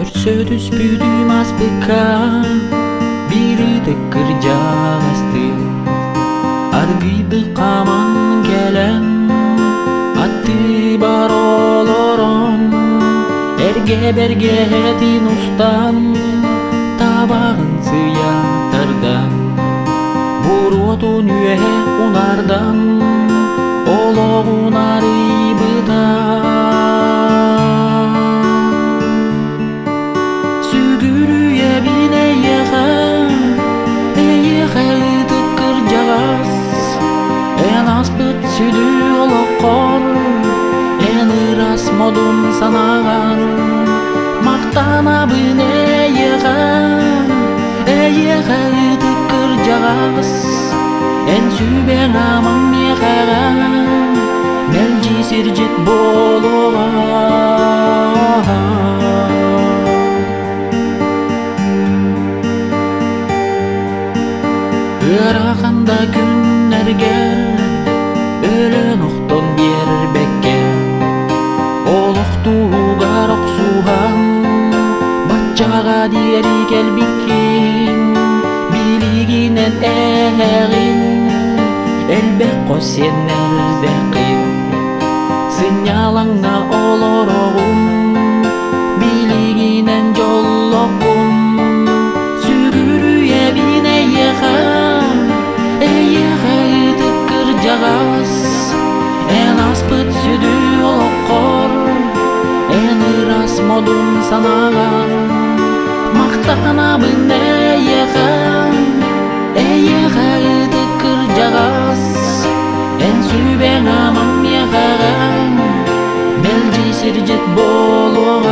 Örsödüz büyüdüğüm az bıka Biri de kırcağızdı Ardı bir kaman gelen Attı bar oloron. Erge berge hedin ustan Tabağın sıyatardan Vurudun üye unardan Oloğuna сүдү олоккор Эн ырас модун санаган Мактана бине еха Еха тыкыр жагас Эн сүбең амам ехага Мелжи сиржит болуга Кыраганда күннәргә Өлен оқтон бербекке Олық туғар ұқсуған Батчаға диәри келбіккен Билігінен әғін Әлбәк қос сен әлбәқин Сыналаңа олорогым тыкыр жагас эн аспыт сүдү олоккор эн ырас модун санаган мактанабын эйеха эйеха тыкыр жагас эн сүйбең амам ехага мелжи сиржет болуга